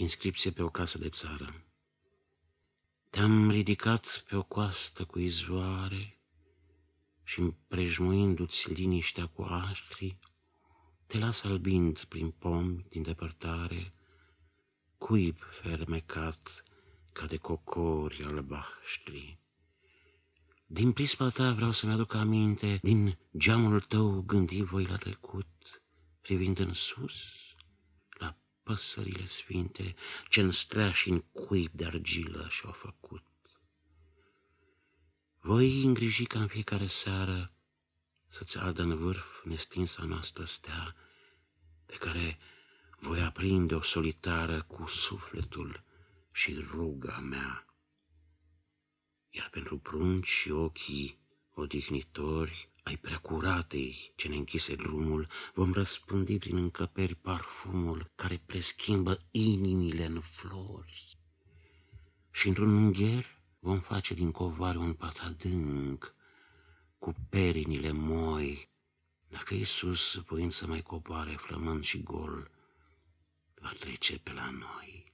Inscripție pe o casă de țară. Te-am ridicat pe o coastă cu izvoare și împrejmuindu-ți liniștea cu aștri, te las albind prin pomi din depărtare, cuib fermecat ca de cocori albaștri. Din prispa ta vreau să-mi aduc aminte, din geamul tău gândi voi la trecut, privind în sus, la păsările sfinte, ce-n și în cuib de argilă și-au făcut. Voi îngriji ca în fiecare seară să-ți ardă în vârf nestinsa noastră stea, pe care voi aprinde o solitară cu sufletul și ruga mea. Iar pentru prunci și ochii odihnitori ai preacuratei ce ne închise drumul, vom răspândi prin încăperi parfumul care preschimbă inimile în flori. Și într-un ungher vom face din covoare un pat adânc, cu perinile moi, dacă Iisus, voind să mai coboare flămând și gol, va trece pe la noi.